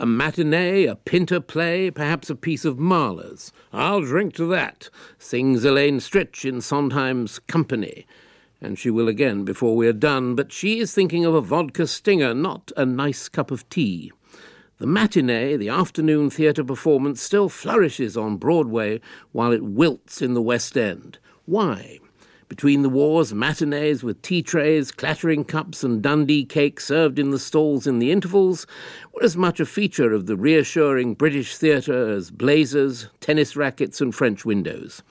A matinee, a pinter play, perhaps a piece of Mahler's. I'll drink to that, sings Elaine Stritch in Sondheim's Company. And she will again before we are done, but she is thinking of a vodka stinger, not a nice cup of tea. The matinee, the afternoon theatre performance, still flourishes on Broadway while it wilts in the West End. Why? Between the wars, matinees with tea trays, clattering cups, and Dundee cake served in the stalls in the intervals were as much a feature of the reassuring British theatre as blazers, tennis rackets, and French windows.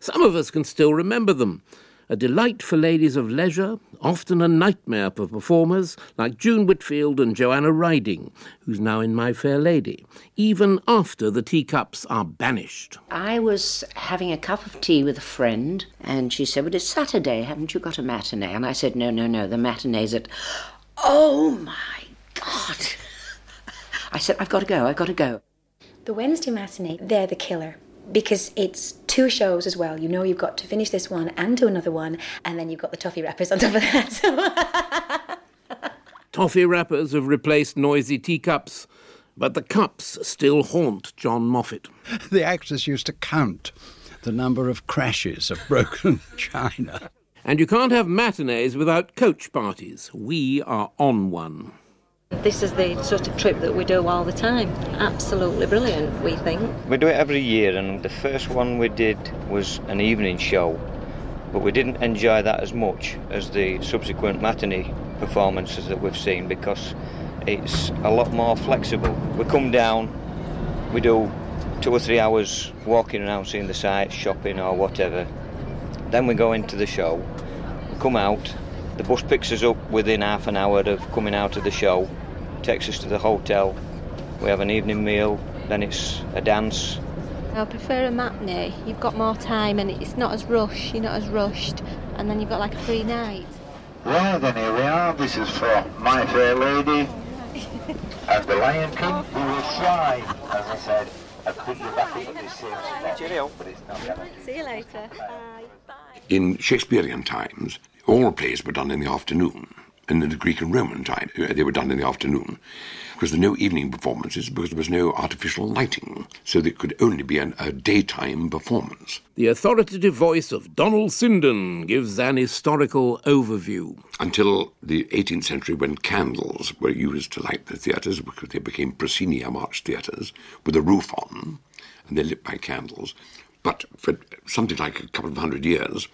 Some of us can still remember them a delight for ladies of leisure, often a nightmare for performers like June Whitfield and Joanna Riding, who's now in My Fair Lady, even after the teacups are banished. I was having a cup of tea with a friend, and she said, But it's Saturday, haven't you got a matinee? And I said, No, no, no, the matinee's at. Oh my God! I said, I've got to go, I've got to go. The Wednesday matinee, they're the killer because it's two shows as well. You know you've got to finish this one and do another one, and then you've got the toffee wrappers on top of that. toffee wrappers have replaced noisy teacups, but the cups still haunt John Moffat. The actors used to count the number of crashes of broken china. And you can't have matinees without coach parties. We are on one. This is the sort of trip that we do all the time. Absolutely brilliant, we think. We do it every year, and the first one we did was an evening show, but we didn't enjoy that as much as the subsequent matinee performances that we've seen because it's a lot more flexible. We come down, we do two or three hours walking around seeing the sights, shopping or whatever. Then we go into the show, we come out, the bus picks us up within half an hour of coming out of the show, takes us to the hotel. We have an evening meal, then it's a dance. I prefer a matinee. You've got more time and it's not as rushed, you're not as rushed, and then you've got like a free night. Well, then here we are. This is for My Fair Lady and the Lion King, who will fly, as I said, and put you back up at this same spot. Cheerio. But it's not See you later. Bye. Bye. In Shakespearean times, all plays were done in the afternoon. In the Greek and Roman time, uh, they were done in the afternoon. Because there were no evening performances, because there was no artificial lighting, so there could only be an, a daytime performance. The authoritative voice of Donald Sinden gives an historical overview. Until the 18th century, when candles were used to light the theatres, because they became proscenium arch theatres, with a roof on, and they're lit by candles. But for something like a couple of hundred years,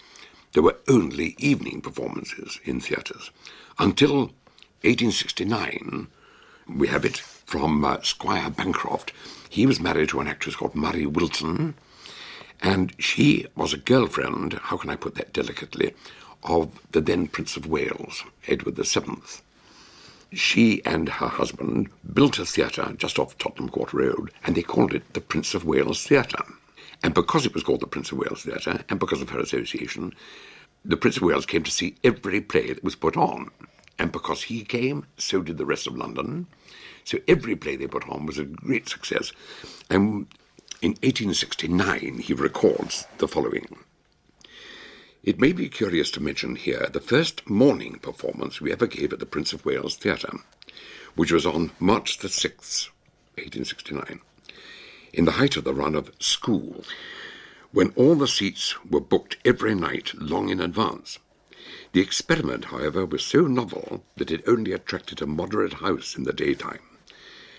there were only evening performances in theatres. Until 1869, we have it from uh, Squire Bancroft. He was married to an actress called Marie Wilton, and she was a girlfriend, how can I put that delicately, of the then Prince of Wales, Edward VII. She and her husband built a theatre just off Tottenham Court Road, and they called it the Prince of Wales Theatre. And because it was called the Prince of Wales Theatre, and because of her association, the Prince of Wales came to see every play that was put on. And because he came, so did the rest of London. So every play they put on was a great success. And in 1869, he records the following. It may be curious to mention here the first morning performance we ever gave at the Prince of Wales Theatre, which was on March the 6th, 1869 in the height of the run of school, when all the seats were booked every night long in advance. The experiment, however, was so novel that it only attracted a moderate house in the daytime,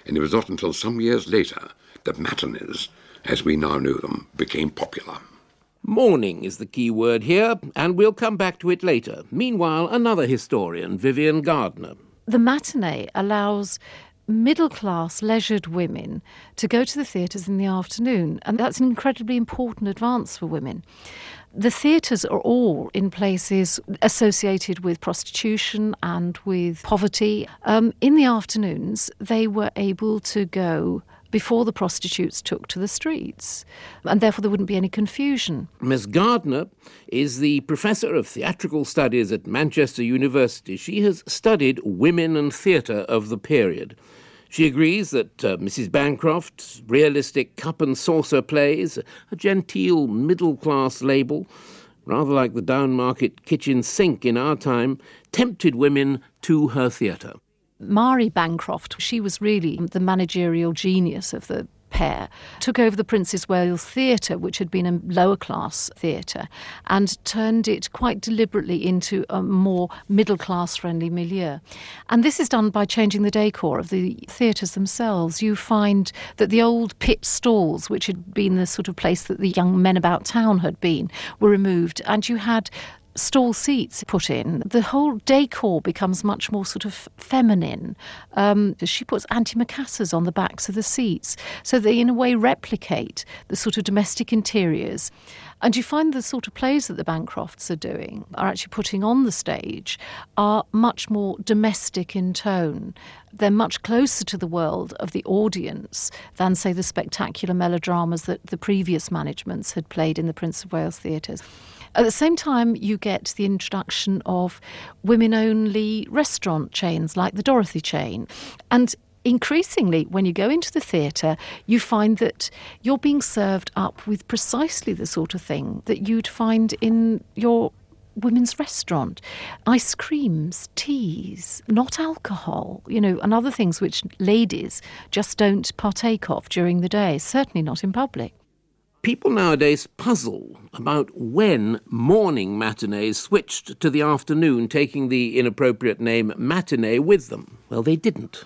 and it was not until some years later that matinees, as we now know them, became popular. Morning is the key word here, and we'll come back to it later. Meanwhile, another historian, Vivian Gardner. The matinee allows middle class, leisured women to go to the theatres in the afternoon. And that's an incredibly important advance for women. The theatres are all in places associated with prostitution and with poverty. Um, in the afternoons, they were able to go before the prostitutes took to the streets, and therefore there wouldn't be any confusion. Miss Gardner is the professor of theatrical studies at Manchester University. She has studied women and theatre of the period. She agrees that uh, Mrs. Bancroft's realistic cup and saucer plays, a genteel middle class label, rather like the downmarket kitchen sink in our time, tempted women to her theatre. Marie Bancroft, she was really the managerial genius of the pair, took over the Prince of Wales Theatre, which had been a lower class theatre, and turned it quite deliberately into a more middle class friendly milieu. And this is done by changing the decor of the theatres themselves. You find that the old pit stalls, which had been the sort of place that the young men about town had been, were removed, and you had stall seats put in, the whole decor becomes much more sort of feminine. Um, she puts antimacassars on the backs of the seats, so they in a way replicate the sort of domestic interiors. And you find the sort of plays that the Bancrofts are doing, are actually putting on the stage, are much more domestic in tone. They're much closer to the world of the audience than, say, the spectacular melodramas that the previous managements had played in the Prince of Wales theatres. At the same time, you get the introduction of women only restaurant chains like the Dorothy chain. And increasingly, when you go into the theatre, you find that you're being served up with precisely the sort of thing that you'd find in your women's restaurant. Ice creams, teas, not alcohol, you know, and other things which ladies just don't partake of during the day, certainly not in public. People nowadays puzzle about when morning matinees switched to the afternoon, taking the inappropriate name matinee with them. Well, they didn't.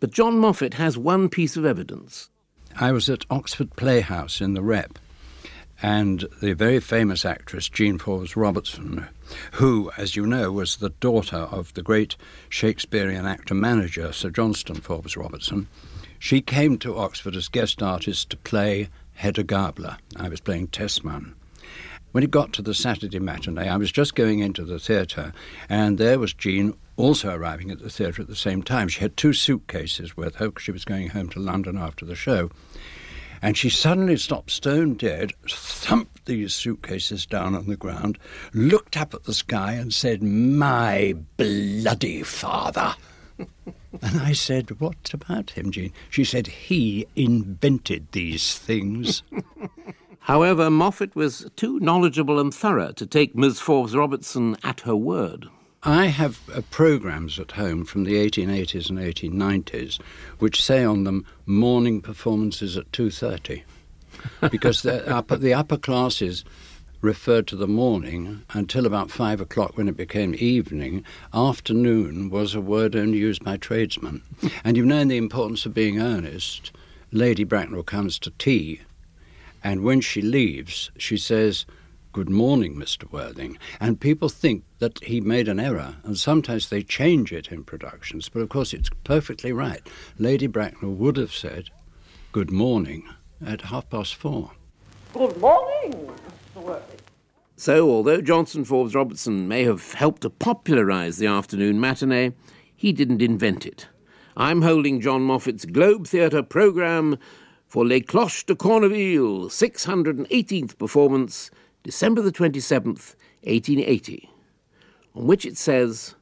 But John Moffat has one piece of evidence. I was at Oxford Playhouse in the Rep, and the very famous actress Jean Forbes Robertson, who, as you know, was the daughter of the great Shakespearean actor manager Sir Johnston Forbes Robertson, she came to Oxford as guest artist to play Hedda Gabler. I was playing Tesman. When it got to the Saturday matinee, I was just going into the theatre, and there was Jean also arriving at the theatre at the same time. She had two suitcases with her because she was going home to London after the show. And she suddenly stopped stone dead, thumped these suitcases down on the ground, looked up at the sky, and said, My bloody father! And I said, What about him, Jean? She said, He invented these things. However, Moffat was too knowledgeable and thorough to take Ms. Forbes Robertson at her word. I have uh, programs at home from the 1880s and 1890s which say on them morning performances at 2:30 because the upper, the upper classes referred to the morning until about five o'clock when it became evening. Afternoon was a word only used by tradesmen. and you've known the importance of being earnest. Lady Bracknell comes to tea, and when she leaves, she says, Good morning, Mr. Worthing. And people think that he made an error, and sometimes they change it in productions, but of course it's perfectly right. Lady Bracknell would have said, Good morning, at half past four. Good morning, so, although Johnston Forbes Robertson may have helped to popularise the afternoon matinee, he didn't invent it. I'm holding John Moffat's Globe Theatre programme for Les Cloches de Corneville, 618th performance, December the 27th, 1880, on which it says,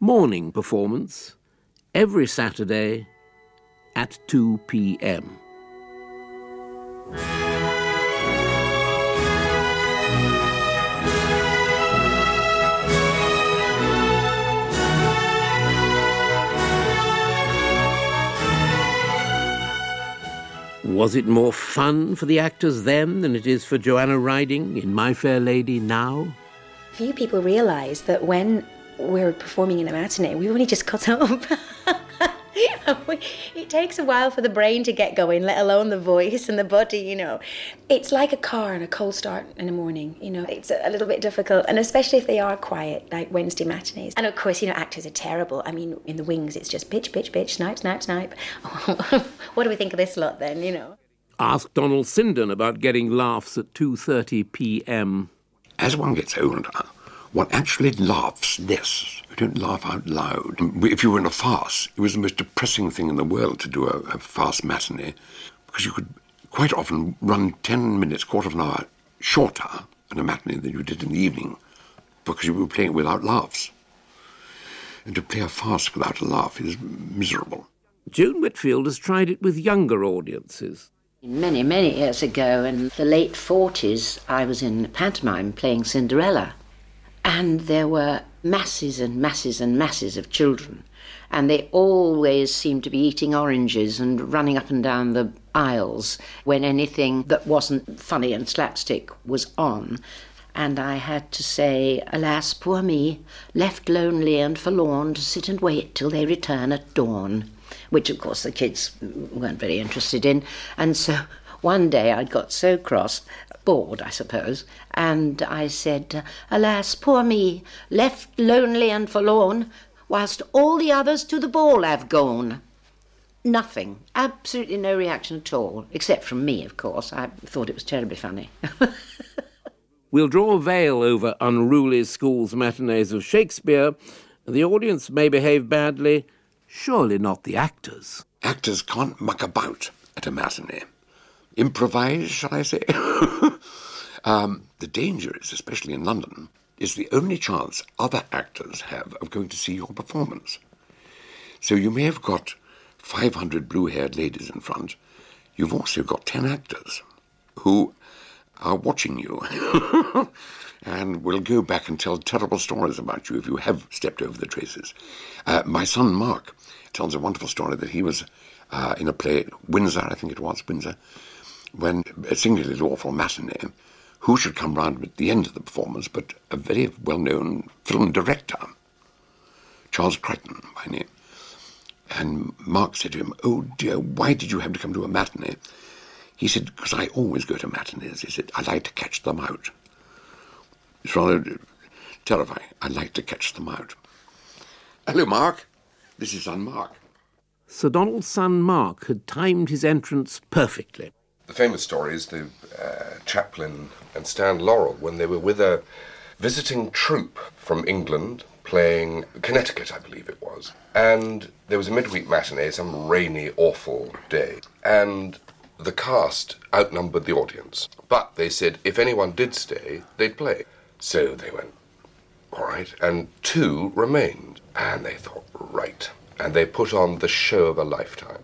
Morning performance, every Saturday at 2 p.m. Was it more fun for the actors then than it is for Joanna Riding in My Fair Lady now? Few people realise that when we're performing in a matinee, we've only just got up. it takes a while for the brain to get going, let alone the voice and the body, you know. It's like a car and a cold start in the morning, you know. It's a little bit difficult, and especially if they are quiet, like Wednesday matinees. And of course, you know, actors are terrible. I mean, in the wings, it's just pitch, pitch, pitch, snipe, snipe, snipe. what do we think of this lot then, you know? Ask Donald Sinden about getting laughs at 2.30 p.m. As one gets older, one actually laughs less. You don't laugh out loud. If you were in a farce, it was the most depressing thing in the world to do a, a farce matinee because you could quite often run 10 minutes, quarter of an hour shorter in a matinee than you did in the evening because you were playing without laughs. And to play a farce without a laugh is miserable. June Whitfield has tried it with younger audiences. Many, many years ago, in the late 40s, I was in pantomime playing Cinderella. And there were masses and masses and masses of children. and they always seemed to be eating oranges and running up and down the aisles when anything that wasn't funny and slapstick was on. And I had to say, Alas, poor me, left lonely and forlorn to sit and wait till they return at dawn. Which, of course, the kids weren't very interested in. And so one day I got so cross, bored, I suppose, and I said, Alas, poor me, left lonely and forlorn, whilst all the others to the ball have gone. Nothing, absolutely no reaction at all, except from me, of course. I thought it was terribly funny. we'll draw a veil over unruly schools' matinees of Shakespeare, the audience may behave badly, surely not the actors. Actors can't muck about at a matinee. Improvise, shall I say? um, the danger is, especially in London, is the only chance other actors have of going to see your performance. So you may have got 500 blue haired ladies in front. You've also got 10 actors who are watching you and will go back and tell terrible stories about you if you have stepped over the traces. Uh, my son Mark tells a wonderful story that he was uh, in a play, Windsor, I think it was, Windsor, when a singularly lawful matinee who should come round at the end of the performance but a very well known film director, Charles Crichton by name. And Mark said to him, Oh dear, why did you have to come to a matinee? He said, Because I always go to matinees. He said, I like to catch them out. It's rather terrifying. I like to catch them out. Hello, Mark. This is son Mark. Sir Donald's son Mark had timed his entrance perfectly. The famous story is the uh, Chaplin and Stan Laurel when they were with a visiting troupe from England playing Connecticut, I believe it was. And there was a midweek matinee, some rainy, awful day. And the cast outnumbered the audience. But they said if anyone did stay, they'd play. So they went, all right. And two remained. And they thought, right. And they put on the show of a lifetime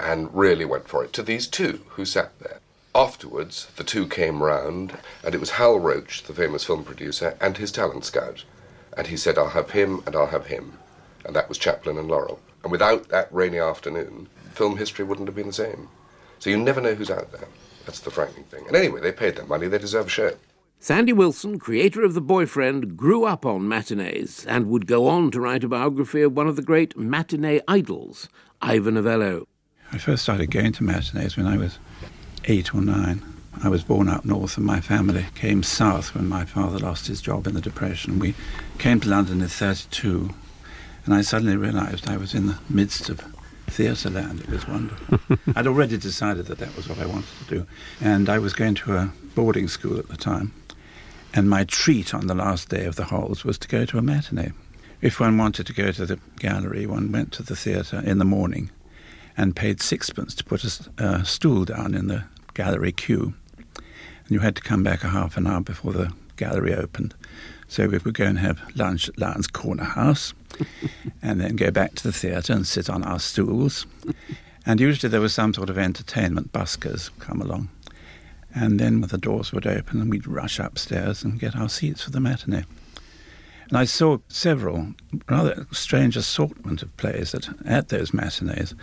and really went for it to these two who sat there. Afterwards, the two came round, and it was Hal Roach, the famous film producer, and his talent scout. And he said, I'll have him and I'll have him. And that was Chaplin and Laurel. And without that rainy afternoon, film history wouldn't have been the same. So you never know who's out there. That's the frightening thing. And anyway, they paid their money, they deserve a show. Sandy Wilson, creator of The Boyfriend, grew up on matinees and would go on to write a biography of one of the great matinee idols, Ivor Novello. I first started going to matinees when I was eight or nine. I was born up north and my family came south when my father lost his job in the Depression. We came to London in 32 and I suddenly realised I was in the midst of theatre land. It was wonderful. I'd already decided that that was what I wanted to do. And I was going to a boarding school at the time. And my treat on the last day of the halls was to go to a matinee. If one wanted to go to the gallery, one went to the theatre in the morning and paid sixpence to put a, a stool down in the gallery queue. And you had to come back a half an hour before the gallery opened. So we would go and have lunch at Lyons Corner House and then go back to the theatre and sit on our stools. And usually there was some sort of entertainment, buskers come along. And then the doors would open and we'd rush upstairs and get our seats for the matinee. And I saw several rather strange assortment of plays at, at those matinees.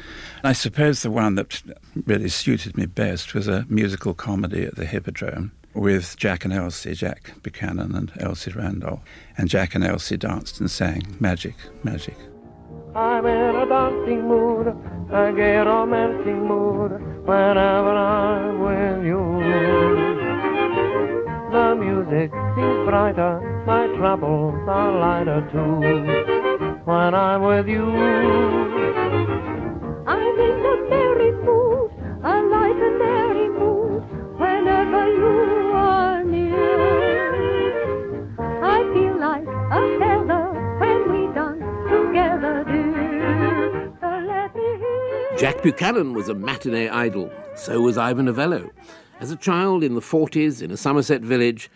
I suppose the one that really suited me best was a musical comedy at the Hippodrome with Jack and Elsie, Jack Buchanan and Elsie Randolph. And Jack and Elsie danced and sang Magic, Magic. I'm in a dancing mood, I get romantic mood whenever I'm with you. The music seems brighter, my troubles are lighter too. When I'm with you, I'm in a merry mood, a light and merry mood. Whenever you are near, I feel like a feather when we dance together, dear. So let me hear. Jack Buchanan was a matinee idol. So was Ivor Novello. As a child in the 40s in a Somerset village,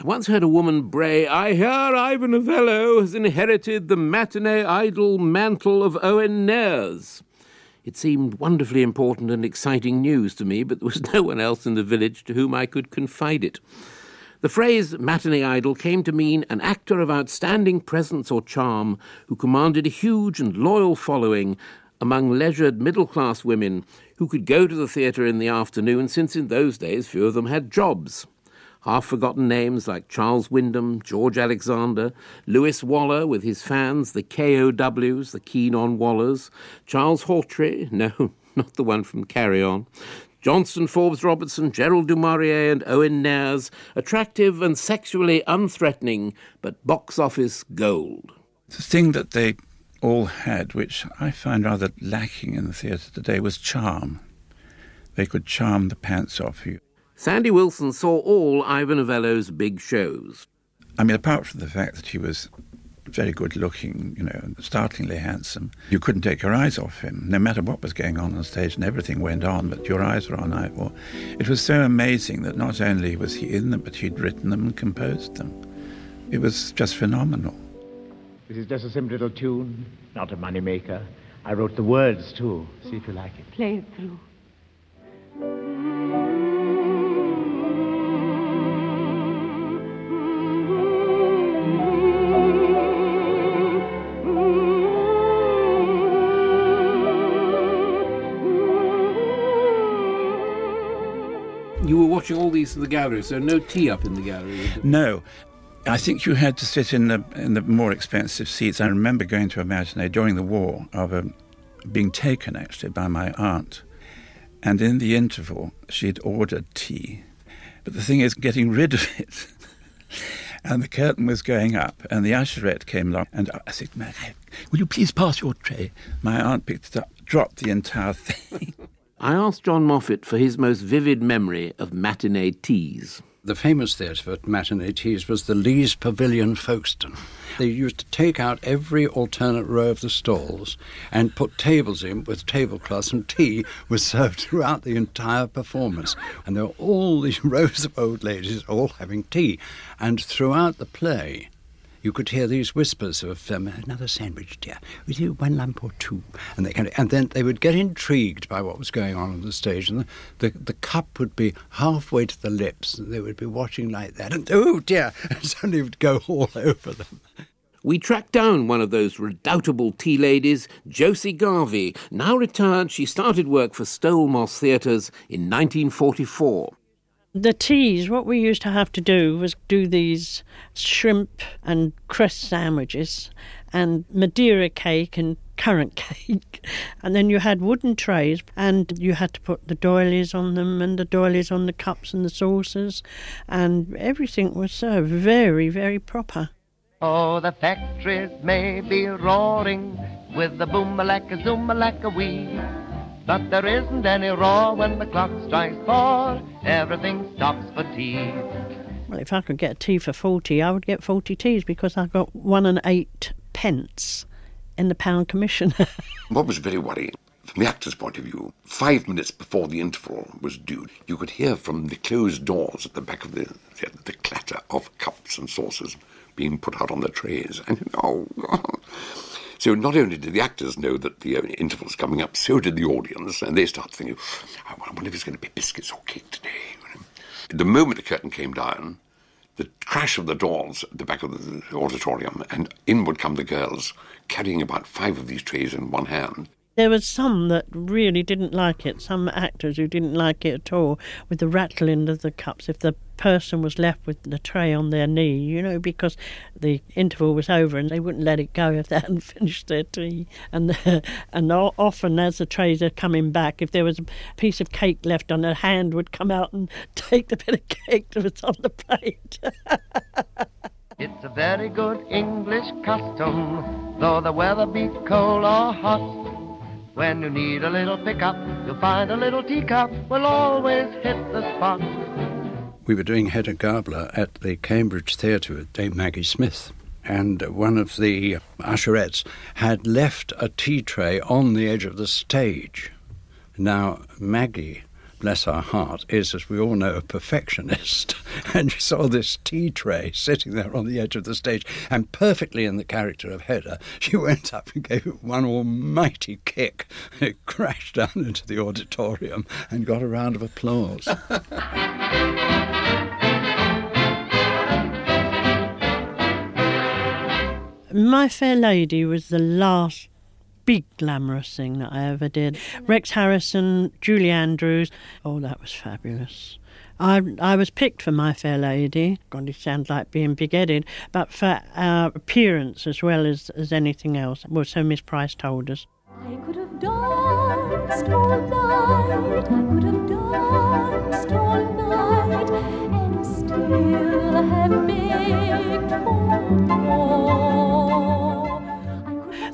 I once heard a woman bray, I hear Ivor Novello has inherited the matinee idol mantle of Owen Nares. It seemed wonderfully important and exciting news to me, but there was no one else in the village to whom I could confide it. The phrase matinee idol came to mean an actor of outstanding presence or charm who commanded a huge and loyal following among leisured middle class women who could go to the theatre in the afternoon, since in those days few of them had jobs. Half forgotten names like Charles Wyndham, George Alexander, Lewis Waller with his fans, the KOWs, the Keen on Wallers, Charles Hawtrey, no, not the one from Carry On, Johnston, Forbes Robertson, Gerald du Maurier, and Owen Nares, attractive and sexually unthreatening, but box office gold. The thing that they all had, which I find rather lacking in the theatre today, was charm. They could charm the pants off you. Sandy Wilson saw all Ivor Novello's big shows. I mean, apart from the fact that he was very good looking, you know, startlingly handsome, you couldn't take your eyes off him, no matter what was going on on stage, and everything went on, but your eyes were on Ivor. It was so amazing that not only was he in them, but he'd written them and composed them. It was just phenomenal. This is just a simple little tune, not a money maker. I wrote the words too. See if you like it. Play it through. Watching all these in the gallery, so no tea up in the gallery. No. I think you had to sit in the in the more expensive seats. I remember going to a matinee during the war of a, being taken actually by my aunt, and in the interval she'd ordered tea, but the thing is getting rid of it. and the curtain was going up, and the usherette came along, and I said, "Mag, "Will you please pass your tray?" My aunt picked it up, dropped the entire thing. I asked John Moffat for his most vivid memory of matinee teas. The famous theatre for matinee teas was the Leas Pavilion, Folkestone. They used to take out every alternate row of the stalls and put tables in with tablecloths, and tea was served throughout the entire performance. And there were all these rows of old ladies all having tea. And throughout the play, you could hear these whispers of um, another sandwich, dear. Will you one lump or two? And they kind of, and then they would get intrigued by what was going on on the stage, and the, the, the cup would be halfway to the lips, and they would be watching like that, and oh dear, and suddenly it would go all over them. We tracked down one of those redoubtable tea ladies, Josie Garvey. Now retired, she started work for Stoll Moss Theatres in 1944. The teas, what we used to have to do was do these shrimp and cress sandwiches and Madeira cake and currant cake. And then you had wooden trays and you had to put the doilies on them and the doilies on the cups and the saucers. And everything was served very, very proper. Oh, the factories may be roaring with the boom-a-lacka, zoom-a-lacka wee. But there isn't any roar when the clock strikes four. Everything stops for tea. Well, if I could get a tea for 40, I would get 40 teas because I've got one and eight pence in the pound commission. What was very worrying, from the actor's point of view, five minutes before the interval was due, you could hear from the closed doors at the back of the theatre the clatter of cups and saucers being put out on the trays. And oh, so not only did the actors know that the uh, interval's coming up, so did the audience, and they start thinking, I wonder if it's going to be biscuits or cake today. The moment the curtain came down, the crash of the doors at the back of the auditorium, and in would come the girls, carrying about five of these trays in one hand. There was some that really didn't like it, some actors who didn't like it at all, with the rattling of the cups. If the person was left with the tray on their knee, you know, because the interval was over and they wouldn't let it go if they hadn't finished their tea. And and often, as the trays are coming back, if there was a piece of cake left on, a hand would come out and take the bit of cake that was on the plate. It's a very good English custom, though the weather be cold or hot. When you need a little pickup, you'll find a little teacup will always hit the spot. We were doing Hedda Gabler at the Cambridge Theatre with Dame Maggie Smith. And one of the usherettes had left a tea tray on the edge of the stage. Now, Maggie, bless her heart, is, as we all know, a perfectionist. and she saw this tea tray sitting there on the edge of the stage, and perfectly in the character of Hedda, she went up and gave it one almighty kick. It crashed down into the auditorium and got a round of applause. My Fair Lady was the last big glamorous thing that I ever did. Rex Harrison, Julie Andrews. Oh, that was fabulous. I, I was picked for My Fair Lady. God, it sounds like being big-headed, but for our appearance as well as, as anything else. Well, so Miss Price told us. I could have danced all night, I could have danced all night, and still have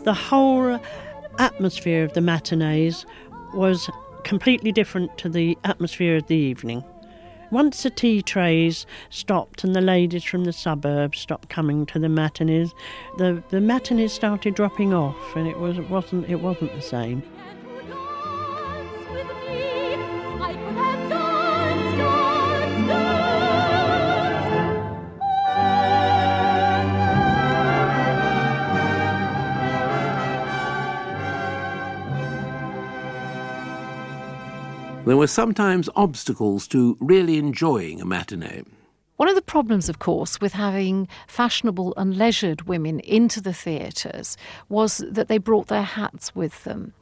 The whole atmosphere of the matinees was completely different to the atmosphere of the evening. Once the tea trays stopped and the ladies from the suburbs stopped coming to the matinees, the, the matinees started dropping off, and it was it wasn't it wasn't the same. There were sometimes obstacles to really enjoying a matinee. One of the problems, of course, with having fashionable and leisured women into the theatres was that they brought their hats with them.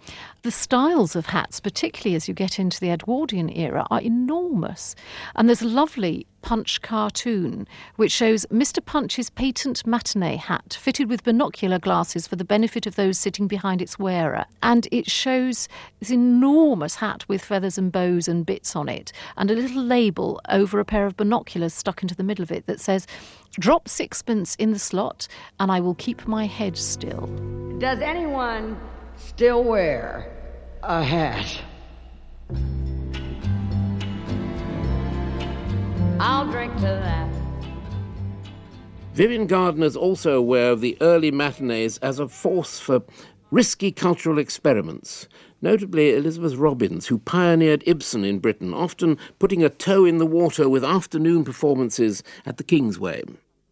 The styles of hats, particularly as you get into the Edwardian era, are enormous. And there's lovely Punch cartoon which shows Mr. Punch's patent matinee hat fitted with binocular glasses for the benefit of those sitting behind its wearer. And it shows this enormous hat with feathers and bows and bits on it, and a little label over a pair of binoculars stuck into the middle of it that says, Drop sixpence in the slot, and I will keep my head still. Does anyone still wear a hat? Drink to that. Vivian Gardner's also aware of the early matinees as a force for risky cultural experiments. Notably, Elizabeth Robins, who pioneered Ibsen in Britain, often putting a toe in the water with afternoon performances at the Kingsway.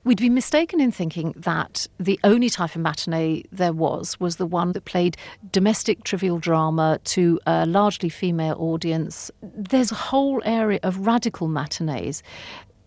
We'd be mistaken in thinking that the only type of matinee there was was the one that played domestic trivial drama to a largely female audience. There's a whole area of radical matinees.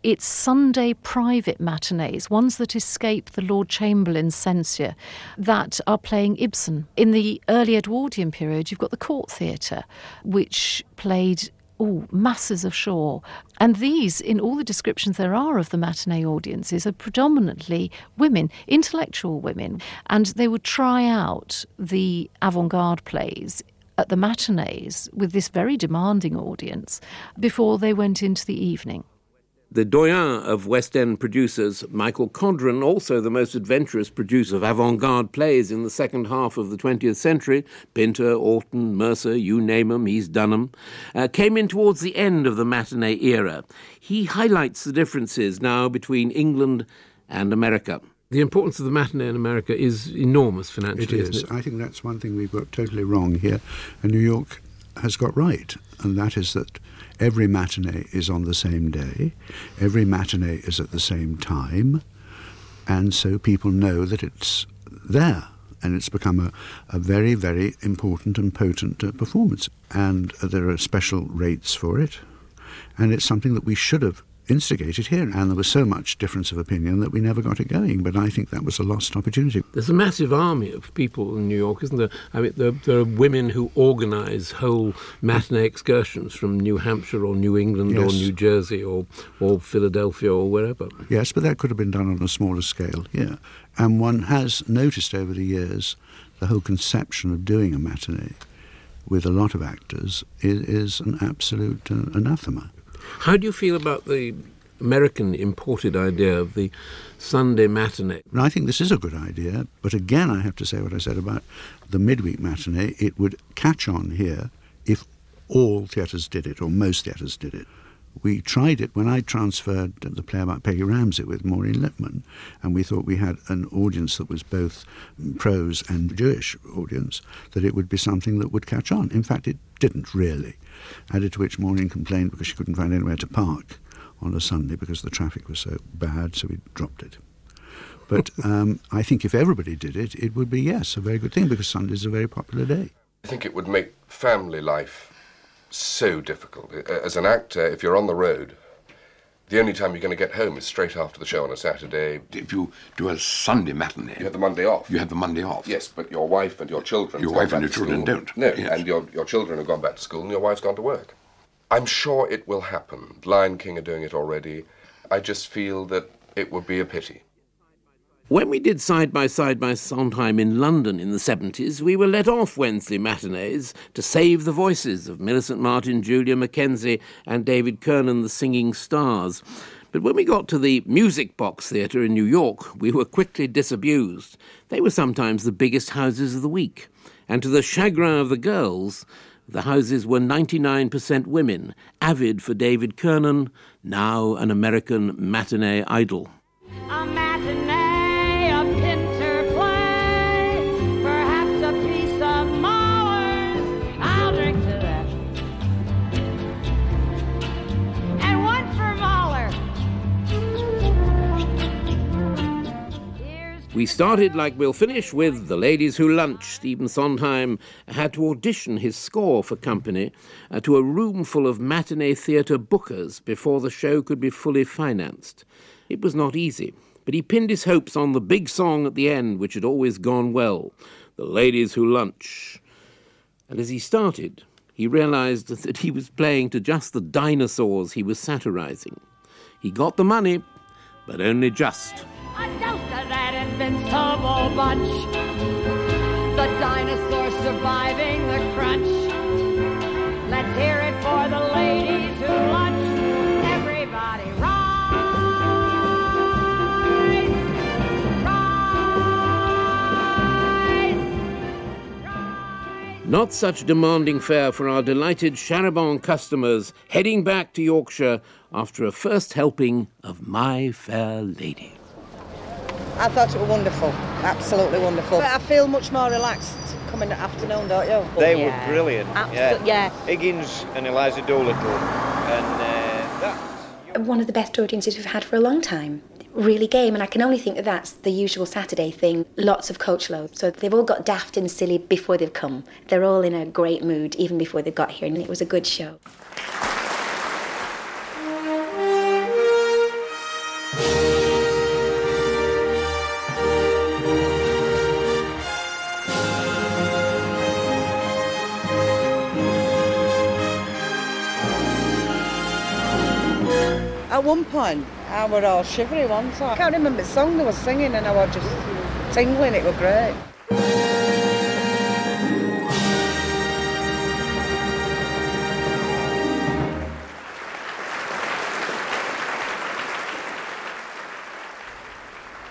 It's Sunday private matinees, ones that escape the Lord Chamberlain's censure, that are playing Ibsen. In the early Edwardian period, you've got the Court Theatre, which played oh, masses of Shaw. And these, in all the descriptions there are of the matinee audiences, are predominantly women, intellectual women. And they would try out the avant garde plays at the matinees with this very demanding audience before they went into the evening. The doyen of West End producers, Michael Codron, also the most adventurous producer of avant garde plays in the second half of the 20th century, Pinter, Orton, Mercer, you name 'em, he's done 'em, uh, came in towards the end of the matinee era. He highlights the differences now between England and America. The importance of the matinee in America is enormous financially. It is. Isn't it? I think that's one thing we've got totally wrong here, and New York has got right, and that is that every matinee is on the same day, every matinee is at the same time, and so people know that it's there. And it's become a, a very, very important and potent uh, performance. And uh, there are special rates for it. And it's something that we should have instigated here. And there was so much difference of opinion that we never got it going. But I think that was a lost opportunity. There's a massive army of people in New York, isn't there? I mean, there, there are women who organise whole matinee excursions from New Hampshire or New England or New Jersey or, or Philadelphia or wherever. Yes, but that could have been done on a smaller scale, yeah. And one has noticed over the years the whole conception of doing a matinee with a lot of actors is, is an absolute uh, anathema. How do you feel about the American imported idea of the Sunday matinee? I think this is a good idea, but again, I have to say what I said about the midweek matinee. It would catch on here if all theatres did it, or most theatres did it. We tried it when I transferred the play about Peggy Ramsay with Maureen Lipman, and we thought we had an audience that was both prose and Jewish audience, that it would be something that would catch on. In fact, it didn't really. Added to which Maureen complained because she couldn't find anywhere to park on a Sunday because the traffic was so bad, so we dropped it. But um, I think if everybody did it, it would be, yes, a very good thing because Sunday's a very popular day. I think it would make family life so difficult. As an actor, if you're on the road The only time you're going to get home is straight after the show on a Saturday. If you do a Sunday matinee, You have the Monday off. you have the Monday off. Yes, but your wife and your children. Your wife and your children school. don't. No, Yes. and your, your children have gone back to school and your wife's gone to work. I'm sure it will happen. Lion King are doing it already. I just feel that it would be a pity. When we did Side by Side by Sondheim in London in the 70s, we were let off Wednesday matinees to save the voices of Millicent Martin, Julia Mackenzie, and David Kernan, the singing stars. But when we got to the Music Box Theatre in New York, we were quickly disabused. They were sometimes the biggest houses of the week. And to the chagrin of the girls, the houses were 99% women, avid for David Kernan, now an American matinee idol. A We started like we'll finish with The Ladies Who Lunch. Stephen Sondheim had to audition his score for company uh, to a room full of matinee theatre bookers before the show could be fully financed. It was not easy, but he pinned his hopes on the big song at the end, which had always gone well The Ladies Who Lunch. And as he started, he realized that he was playing to just the dinosaurs he was satirizing. He got the money, but only just. Invincible bunch. The dinosaur surviving the crunch. Let's hear it for the ladies who lunch. Not such demanding fare for our delighted charabanc customers heading back to Yorkshire after a first helping of My Fair Lady. I thought it was wonderful, absolutely wonderful. But I feel much more relaxed coming at afternoon, don't you? They were brilliant. Abso- yeah. Higgins and Eliza Doolittle. And uh, that One of the best audiences we've had for a long time. Really game, and I can only think that that's the usual Saturday thing. Lots of coach loads. So they've all got daft and silly before they've come. They're all in a great mood even before they've got here, and it was a good show. One point, I were all shivery once. I can't remember the song they were singing, and I was just tingling. It was great.